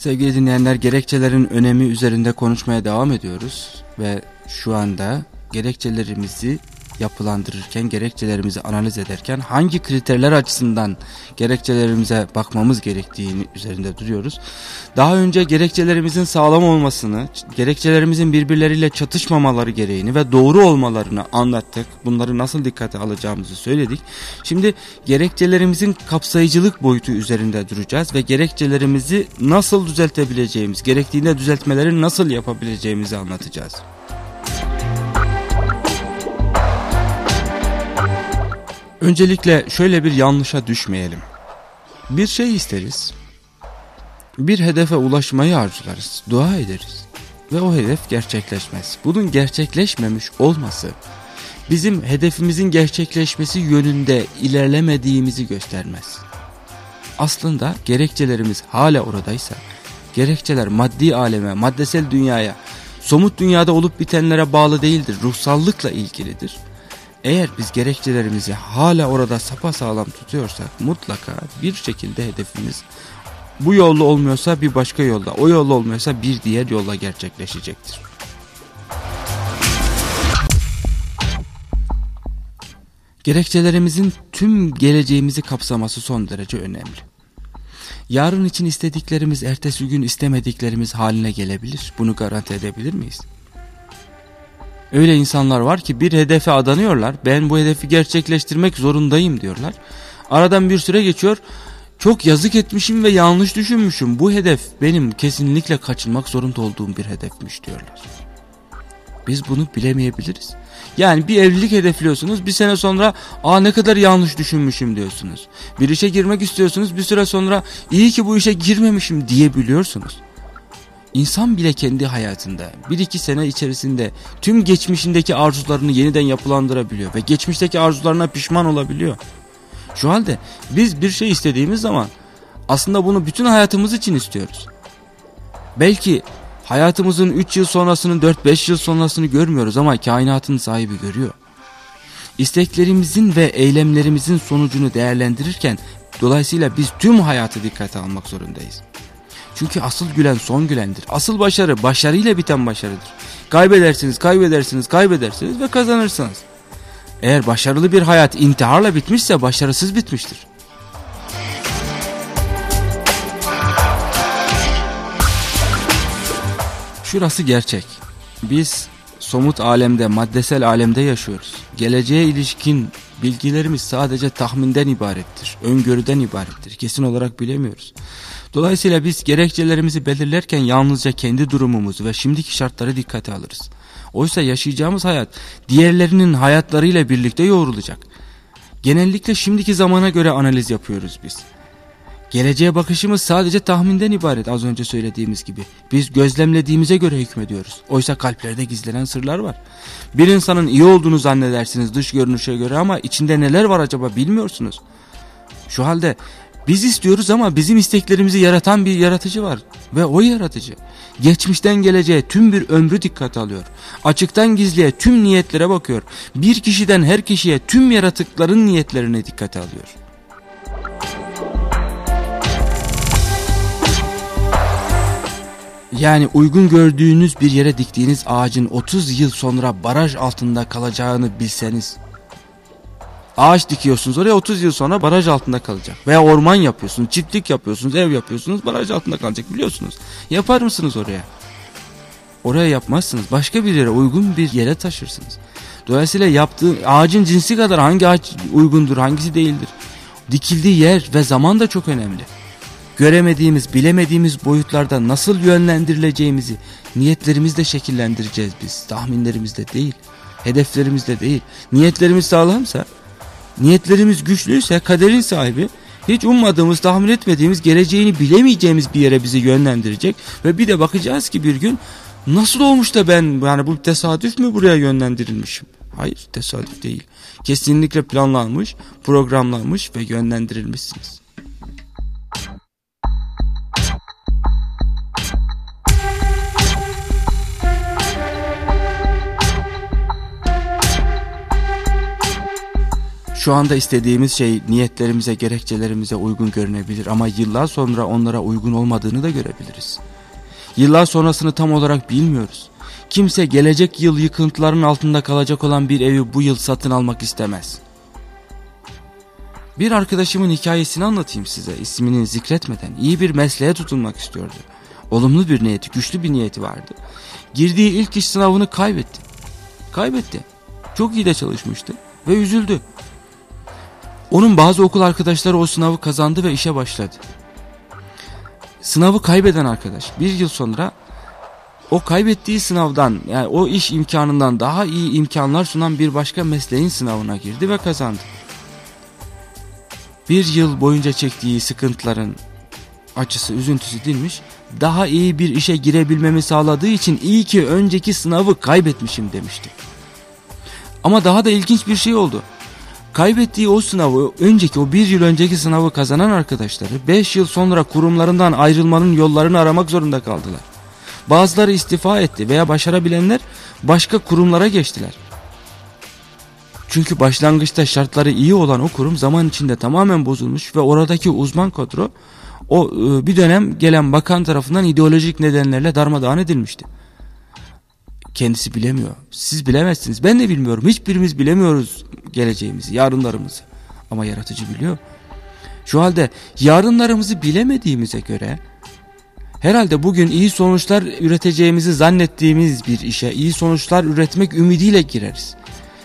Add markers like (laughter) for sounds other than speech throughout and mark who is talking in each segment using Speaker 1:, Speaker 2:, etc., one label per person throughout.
Speaker 1: Sevgili dinleyenler gerekçelerin önemi üzerinde konuşmaya devam ediyoruz ve şu anda gerekçelerimizi yapılandırırken, gerekçelerimizi analiz ederken hangi kriterler açısından gerekçelerimize bakmamız gerektiğini üzerinde duruyoruz. Daha önce gerekçelerimizin sağlam olmasını, gerekçelerimizin birbirleriyle çatışmamaları gereğini ve doğru olmalarını anlattık. Bunları nasıl dikkate alacağımızı söyledik. Şimdi gerekçelerimizin kapsayıcılık boyutu üzerinde duracağız ve gerekçelerimizi nasıl düzeltebileceğimiz, gerektiğinde düzeltmeleri nasıl yapabileceğimizi anlatacağız. Öncelikle şöyle bir yanlışa düşmeyelim. Bir şey isteriz. Bir hedefe ulaşmayı arzularız. Dua ederiz. Ve o hedef gerçekleşmez. Bunun gerçekleşmemiş olması bizim hedefimizin gerçekleşmesi yönünde ilerlemediğimizi göstermez. Aslında gerekçelerimiz hala oradaysa, gerekçeler maddi aleme, maddesel dünyaya, somut dünyada olup bitenlere bağlı değildir, ruhsallıkla ilgilidir eğer biz gerekçelerimizi hala orada sapasağlam tutuyorsak mutlaka bir şekilde hedefimiz bu yolda olmuyorsa bir başka yolda, o yolda olmuyorsa bir diğer yolla gerçekleşecektir. Gerekçelerimizin tüm geleceğimizi kapsaması son derece önemli. Yarın için istediklerimiz ertesi gün istemediklerimiz haline gelebilir. Bunu garanti edebilir miyiz? Öyle insanlar var ki bir hedefe adanıyorlar. Ben bu hedefi gerçekleştirmek zorundayım diyorlar. Aradan bir süre geçiyor. Çok yazık etmişim ve yanlış düşünmüşüm. Bu hedef benim kesinlikle kaçınmak zorunda olduğum bir hedefmiş diyorlar. Biz bunu bilemeyebiliriz. Yani bir evlilik hedefliyorsunuz bir sene sonra aa ne kadar yanlış düşünmüşüm diyorsunuz. Bir işe girmek istiyorsunuz bir süre sonra iyi ki bu işe girmemişim diyebiliyorsunuz. İnsan bile kendi hayatında bir iki sene içerisinde tüm geçmişindeki arzularını yeniden yapılandırabiliyor ve geçmişteki arzularına pişman olabiliyor. Şu halde biz bir şey istediğimiz zaman aslında bunu bütün hayatımız için istiyoruz. Belki hayatımızın 3 yıl sonrasını 4-5 yıl sonrasını görmüyoruz ama kainatın sahibi görüyor. İsteklerimizin ve eylemlerimizin sonucunu değerlendirirken dolayısıyla biz tüm hayatı dikkate almak zorundayız. Çünkü asıl gülen son gülendir. Asıl başarı başarıyla biten başarıdır. Kaybedersiniz, kaybedersiniz, kaybedersiniz ve kazanırsınız. Eğer başarılı bir hayat intiharla bitmişse başarısız bitmiştir. Şurası gerçek. Biz somut alemde, maddesel alemde yaşıyoruz. Geleceğe ilişkin bilgilerimiz sadece tahminden ibarettir, öngörüden ibarettir. Kesin olarak bilemiyoruz. Dolayısıyla biz gerekçelerimizi belirlerken yalnızca kendi durumumuzu ve şimdiki şartları dikkate alırız. Oysa yaşayacağımız hayat diğerlerinin hayatlarıyla birlikte yoğrulacak. Genellikle şimdiki zamana göre analiz yapıyoruz biz. Geleceğe bakışımız sadece tahminden ibaret az önce söylediğimiz gibi. Biz gözlemlediğimize göre hükmediyoruz. Oysa kalplerde gizlenen sırlar var. Bir insanın iyi olduğunu zannedersiniz dış görünüşe göre ama içinde neler var acaba bilmiyorsunuz. Şu halde biz istiyoruz ama bizim isteklerimizi yaratan bir yaratıcı var. Ve o yaratıcı geçmişten geleceğe tüm bir ömrü dikkat alıyor. Açıktan gizliye tüm niyetlere bakıyor. Bir kişiden her kişiye tüm yaratıkların niyetlerine dikkate alıyor. Yani uygun gördüğünüz bir yere diktiğiniz ağacın 30 yıl sonra baraj altında kalacağını bilseniz Ağaç dikiyorsunuz oraya 30 yıl sonra baraj altında kalacak. Veya orman yapıyorsunuz, çiftlik yapıyorsunuz, ev yapıyorsunuz baraj altında kalacak biliyorsunuz. Yapar mısınız oraya? Oraya yapmazsınız. Başka bir yere uygun bir yere taşırsınız. Dolayısıyla yaptığı ağacın cinsi kadar hangi ağaç uygundur hangisi değildir. Dikildiği yer ve zaman da çok önemli. Göremediğimiz, bilemediğimiz boyutlarda nasıl yönlendirileceğimizi niyetlerimizle şekillendireceğiz biz. Tahminlerimizde değil, hedeflerimizde değil. Niyetlerimiz sağlamsa Niyetlerimiz güçlüyse kaderin sahibi hiç ummadığımız, tahmin etmediğimiz, geleceğini bilemeyeceğimiz bir yere bizi yönlendirecek ve bir de bakacağız ki bir gün nasıl olmuş da ben yani bu tesadüf mü buraya yönlendirilmişim? Hayır, tesadüf değil. Kesinlikle planlanmış, programlanmış ve yönlendirilmişsiniz. Şu anda istediğimiz şey niyetlerimize, gerekçelerimize uygun görünebilir ama yıllar sonra onlara uygun olmadığını da görebiliriz. Yıllar sonrasını tam olarak bilmiyoruz. Kimse gelecek yıl yıkıntıların altında kalacak olan bir evi bu yıl satın almak istemez. Bir arkadaşımın hikayesini anlatayım size ismini zikretmeden. iyi bir mesleğe tutunmak istiyordu. Olumlu bir niyeti, güçlü bir niyeti vardı. Girdiği ilk iş sınavını kaybetti. Kaybetti. Çok iyi de çalışmıştı ve üzüldü. Onun bazı okul arkadaşları o sınavı kazandı ve işe başladı. Sınavı kaybeden arkadaş bir yıl sonra o kaybettiği sınavdan yani o iş imkanından daha iyi imkanlar sunan bir başka mesleğin sınavına girdi ve kazandı. Bir yıl boyunca çektiği sıkıntıların acısı, üzüntüsü dinmiş. Daha iyi bir işe girebilmemi sağladığı için iyi ki önceki sınavı kaybetmişim demişti. Ama daha da ilginç bir şey oldu. Kaybettiği o sınavı, önceki o bir yıl önceki sınavı kazanan arkadaşları 5 yıl sonra kurumlarından ayrılmanın yollarını aramak zorunda kaldılar. Bazıları istifa etti veya başarabilenler başka kurumlara geçtiler. Çünkü başlangıçta şartları iyi olan o kurum zaman içinde tamamen bozulmuş ve oradaki uzman kadro o e, bir dönem gelen bakan tarafından ideolojik nedenlerle darmadağın edilmişti. Kendisi bilemiyor. Siz bilemezsiniz. Ben de bilmiyorum. Hiçbirimiz bilemiyoruz geleceğimizi, yarınlarımızı. Ama yaratıcı biliyor. Şu halde yarınlarımızı bilemediğimize göre herhalde bugün iyi sonuçlar üreteceğimizi zannettiğimiz bir işe iyi sonuçlar üretmek ümidiyle gireriz.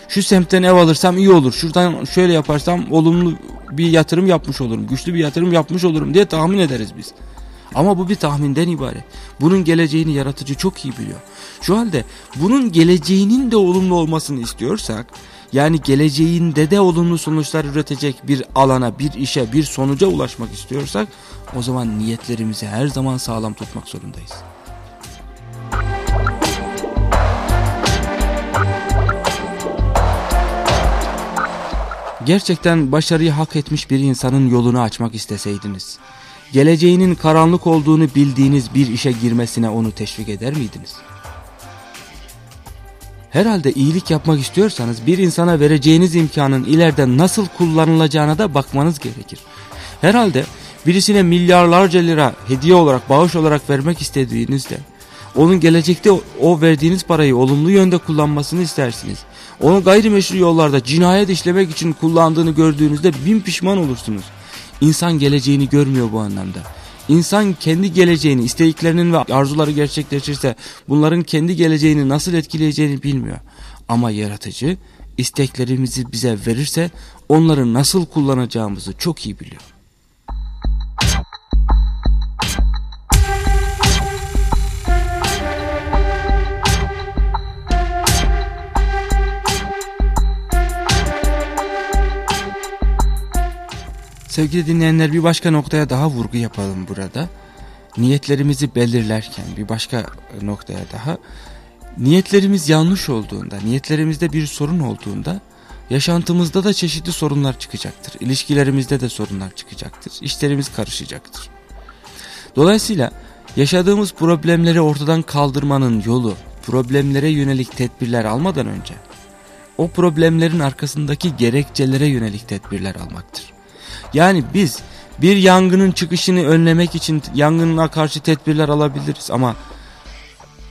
Speaker 1: Şu semtten ev alırsam iyi olur. Şuradan şöyle yaparsam olumlu bir yatırım yapmış olurum. Güçlü bir yatırım yapmış olurum diye tahmin ederiz biz. Ama bu bir tahminden ibaret. Bunun geleceğini yaratıcı çok iyi biliyor. Şu halde bunun geleceğinin de olumlu olmasını istiyorsak yani geleceğinde de olumlu sonuçlar üretecek bir alana, bir işe, bir sonuca ulaşmak istiyorsak o zaman niyetlerimizi her zaman sağlam tutmak zorundayız. Gerçekten başarıyı hak etmiş bir insanın yolunu açmak isteseydiniz, geleceğinin karanlık olduğunu bildiğiniz bir işe girmesine onu teşvik eder miydiniz? Herhalde iyilik yapmak istiyorsanız bir insana vereceğiniz imkanın ileride nasıl kullanılacağına da bakmanız gerekir. Herhalde birisine milyarlarca lira hediye olarak, bağış olarak vermek istediğinizde onun gelecekte o verdiğiniz parayı olumlu yönde kullanmasını istersiniz. Onu gayrimeşru yollarda cinayet işlemek için kullandığını gördüğünüzde bin pişman olursunuz. İnsan geleceğini görmüyor bu anlamda. İnsan kendi geleceğini, istediklerinin ve arzuları gerçekleşirse bunların kendi geleceğini nasıl etkileyeceğini bilmiyor. Ama yaratıcı isteklerimizi bize verirse onları nasıl kullanacağımızı çok iyi biliyor. Sevgili dinleyenler bir başka noktaya daha vurgu yapalım burada. Niyetlerimizi belirlerken bir başka noktaya daha niyetlerimiz yanlış olduğunda, niyetlerimizde bir sorun olduğunda yaşantımızda da çeşitli sorunlar çıkacaktır. İlişkilerimizde de sorunlar çıkacaktır. İşlerimiz karışacaktır. Dolayısıyla yaşadığımız problemleri ortadan kaldırmanın yolu problemlere yönelik tedbirler almadan önce o problemlerin arkasındaki gerekçelere yönelik tedbirler almaktır. Yani biz bir yangının çıkışını önlemek için yangına karşı tedbirler alabiliriz ama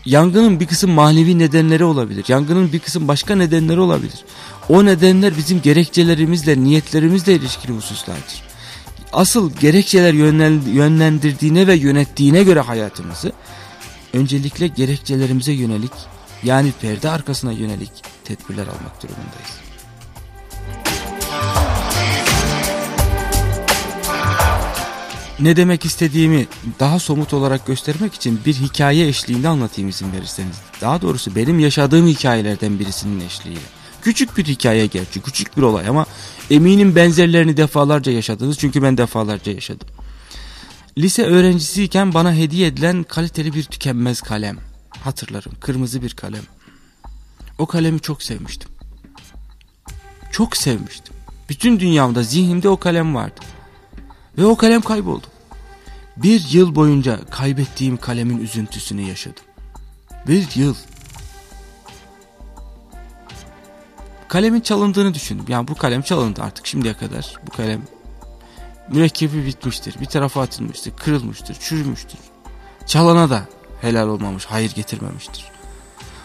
Speaker 1: yangının bir kısım manevi nedenleri olabilir. Yangının bir kısım başka nedenleri olabilir. O nedenler bizim gerekçelerimizle, niyetlerimizle ilişkili hususlardır. Asıl gerekçeler yönlendirdiğine ve yönettiğine göre hayatımızı öncelikle gerekçelerimize yönelik yani perde arkasına yönelik tedbirler almak durumundayız. Ne demek istediğimi daha somut olarak göstermek için bir hikaye eşliğinde anlatayım izin verirseniz. Daha doğrusu benim yaşadığım hikayelerden birisinin eşliğiyle. Küçük bir hikaye gerçi, küçük bir olay ama eminim benzerlerini defalarca yaşadınız çünkü ben defalarca yaşadım. Lise öğrencisiyken bana hediye edilen kaliteli bir tükenmez kalem. Hatırlarım, kırmızı bir kalem. O kalemi çok sevmiştim. Çok sevmiştim. Bütün dünyamda, zihnimde o kalem vardı. Ve o kalem kayboldu. Bir yıl boyunca kaybettiğim kalemin üzüntüsünü yaşadım. Bir yıl. Kalemin çalındığını düşündüm. Yani bu kalem çalındı artık şimdiye kadar. Bu kalem mürekkebi bitmiştir. Bir tarafa atılmıştır, kırılmıştır, çürümüştür. Çalana da helal olmamış, hayır getirmemiştir.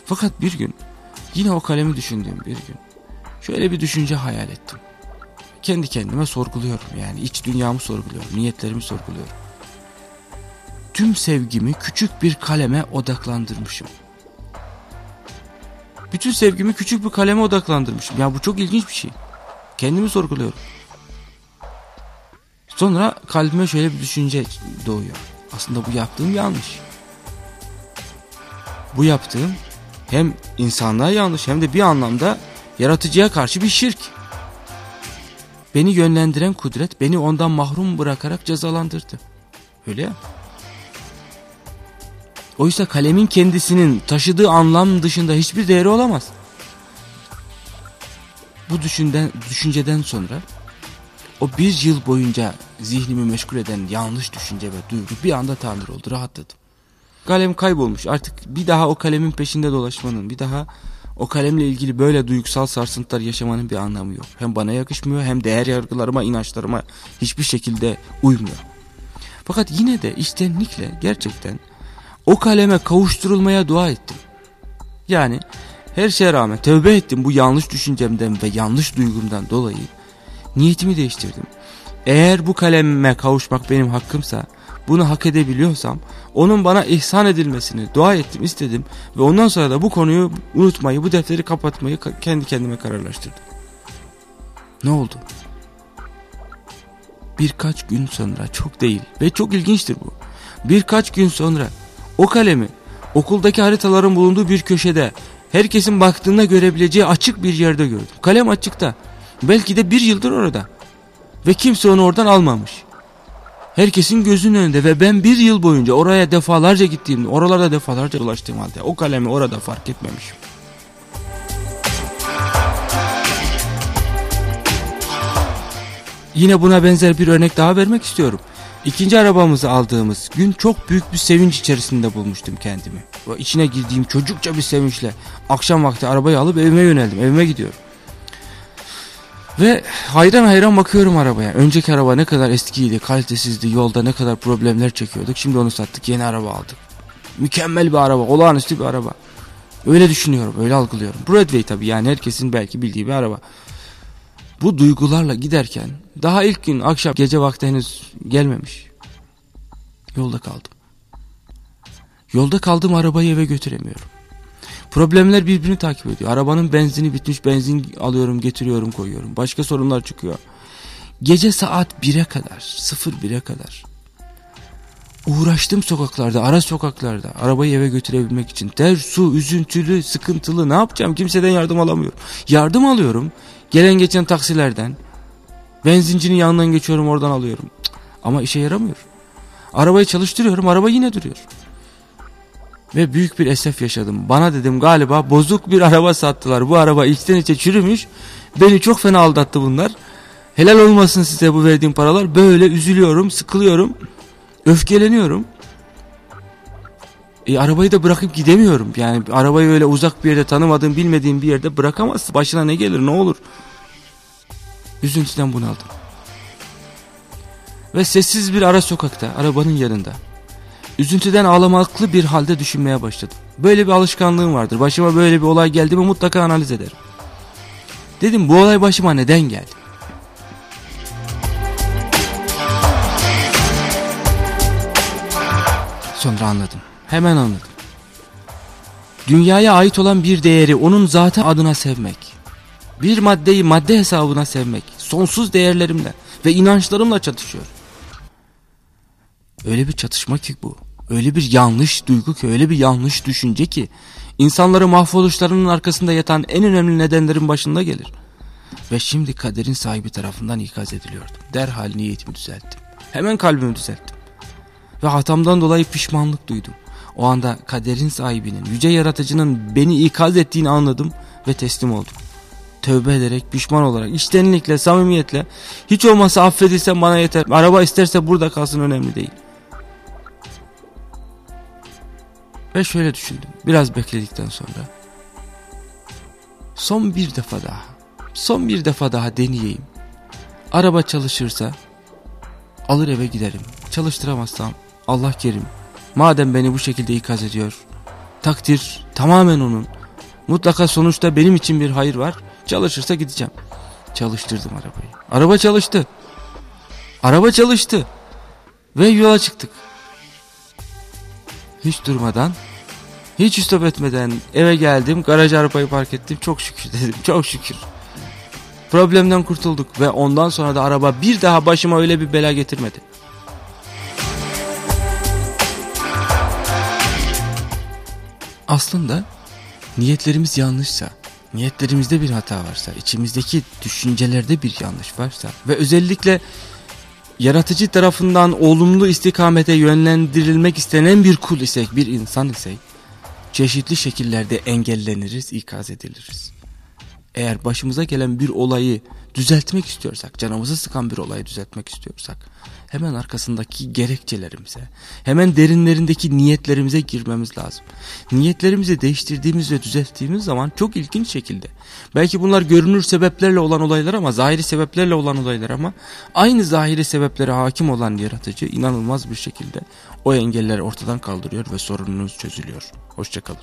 Speaker 1: Fakat bir gün yine o kalemi düşündüğüm bir gün şöyle bir düşünce hayal ettim. Kendi kendime sorguluyorum yani iç dünyamı sorguluyorum, niyetlerimi sorguluyorum. Tüm sevgimi küçük bir kaleme odaklandırmışım. Bütün sevgimi küçük bir kaleme odaklandırmışım. Ya bu çok ilginç bir şey. Kendimi sorguluyorum. Sonra kalbime şöyle bir düşünce doğuyor. Aslında bu yaptığım yanlış. Bu yaptığım hem insanlığa yanlış hem de bir anlamda yaratıcıya karşı bir şirk. Beni yönlendiren kudret beni ondan mahrum bırakarak cezalandırdı. Öyle ya. Oysa kalemin kendisinin taşıdığı anlam dışında hiçbir değeri olamaz. Bu düşünden, düşünceden sonra o bir yıl boyunca zihnimi meşgul eden yanlış düşünce ve duygu bir anda tamir oldu rahatladım. Kalem kaybolmuş artık bir daha o kalemin peşinde dolaşmanın bir daha o kalemle ilgili böyle duygusal sarsıntılar yaşamanın bir anlamı yok. Hem bana yakışmıyor hem değer yargılarıma inançlarıma hiçbir şekilde uymuyor. Fakat yine de içtenlikle gerçekten o kaleme kavuşturulmaya dua ettim. Yani her şeye rağmen tövbe ettim bu yanlış düşüncemden ve yanlış duygumdan dolayı niyetimi değiştirdim. Eğer bu kaleme kavuşmak benim hakkımsa bunu hak edebiliyorsam onun bana ihsan edilmesini dua ettim istedim ve ondan sonra da bu konuyu unutmayı bu defteri kapatmayı kendi kendime kararlaştırdım. Ne oldu? Birkaç gün sonra çok değil ve çok ilginçtir bu. Birkaç gün sonra o kalemi okuldaki haritaların bulunduğu bir köşede herkesin baktığında görebileceği açık bir yerde gördüm. Kalem açıkta. Belki de bir yıldır orada. Ve kimse onu oradan almamış. Herkesin gözünün önünde ve ben bir yıl boyunca oraya defalarca gittiğimde, oralarda defalarca dolaştığım halde o kalemi orada fark etmemişim. Yine buna benzer bir örnek daha vermek istiyorum. İkinci arabamızı aldığımız gün çok büyük bir sevinç içerisinde bulmuştum kendimi. O içine girdiğim çocukça bir sevinçle akşam vakti arabayı alıp evime yöneldim. Evime gidiyorum. Ve hayran hayran bakıyorum arabaya. Önceki araba ne kadar eskiydi, kalitesizdi, yolda ne kadar problemler çekiyorduk. Şimdi onu sattık, yeni araba aldık. Mükemmel bir araba, olağanüstü bir araba. Öyle düşünüyorum, öyle algılıyorum. Broadway tabii yani herkesin belki bildiği bir araba. Bu duygularla giderken daha ilk gün akşam gece vakti henüz gelmemiş. Yolda kaldım. Yolda kaldım arabayı eve götüremiyorum. Problemler birbirini takip ediyor. Arabanın benzini bitmiş benzin alıyorum getiriyorum koyuyorum. Başka sorunlar çıkıyor. Gece saat 1'e kadar 01'e kadar uğraştım sokaklarda ara sokaklarda arabayı eve götürebilmek için. Ter su üzüntülü sıkıntılı ne yapacağım kimseden yardım alamıyorum. Yardım alıyorum gelen geçen taksilerden benzincinin yanından geçiyorum oradan alıyorum. Ama işe yaramıyor. Arabayı çalıştırıyorum araba yine duruyor. Ve büyük bir esef yaşadım. Bana dedim galiba bozuk bir araba sattılar. Bu araba içten içe çürümüş. Beni çok fena aldattı bunlar. Helal olmasın size bu verdiğim paralar. Böyle üzülüyorum, sıkılıyorum. Öfkeleniyorum. E, arabayı da bırakıp gidemiyorum. Yani arabayı öyle uzak bir yerde tanımadığım, bilmediğim bir yerde bırakamazsın. Başına ne gelir, ne olur? Üzüntüden bunaldım. Ve sessiz bir ara sokakta, arabanın yanında Üzüntüden ağlamaklı bir halde düşünmeye başladım. Böyle bir alışkanlığım vardır. Başıma böyle bir olay geldi mi mutlaka analiz ederim. Dedim bu olay başıma neden geldi? Sonra anladım. Hemen anladım. Dünyaya ait olan bir değeri onun zatı adına sevmek. Bir maddeyi madde hesabına sevmek. Sonsuz değerlerimle ve inançlarımla çatışıyor. Öyle bir çatışma ki bu. Öyle bir yanlış duygu ki öyle bir yanlış düşünce ki insanları mahvoluşlarının arkasında yatan en önemli nedenlerin başında gelir. Ve şimdi kaderin sahibi tarafından ikaz ediliyordum. Derhal niyetimi düzelttim. Hemen kalbimi düzelttim. Ve hatamdan dolayı pişmanlık duydum. O anda kaderin sahibinin, yüce yaratıcının beni ikaz ettiğini anladım ve teslim oldum. Tövbe ederek, pişman olarak, içtenlikle, samimiyetle, hiç olmazsa affedilsem bana yeter. Araba isterse burada kalsın önemli değil. Ve şöyle düşündüm biraz bekledikten sonra. Son bir defa daha son bir defa daha deneyeyim. Araba çalışırsa alır eve giderim. Çalıştıramazsam Allah kerim. Madem beni bu şekilde ikaz ediyor. Takdir tamamen onun. Mutlaka sonuçta benim için bir hayır var. Çalışırsa gideceğim. Çalıştırdım arabayı. Araba çalıştı. Araba çalıştı. Ve yola çıktık. Hiç durmadan, hiç stop etmeden eve geldim. Garaja arabayı park ettim. Çok şükür (laughs) dedim. Çok şükür. Problemden kurtulduk ve ondan sonra da araba bir daha başıma öyle bir bela getirmedi. Aslında niyetlerimiz yanlışsa, niyetlerimizde bir hata varsa, içimizdeki düşüncelerde bir yanlış varsa ve özellikle yaratıcı tarafından olumlu istikamete yönlendirilmek istenen bir kul isek, bir insan isek, çeşitli şekillerde engelleniriz, ikaz ediliriz. Eğer başımıza gelen bir olayı düzeltmek istiyorsak, canımızı sıkan bir olayı düzeltmek istiyorsak, hemen arkasındaki gerekçelerimize, hemen derinlerindeki niyetlerimize girmemiz lazım. Niyetlerimizi değiştirdiğimiz ve düzelttiğimiz zaman çok ilginç şekilde, belki bunlar görünür sebeplerle olan olaylar ama zahiri sebeplerle olan olaylar ama aynı zahiri sebeplere hakim olan yaratıcı inanılmaz bir şekilde o engelleri ortadan kaldırıyor ve sorununuz çözülüyor. Hoşçakalın.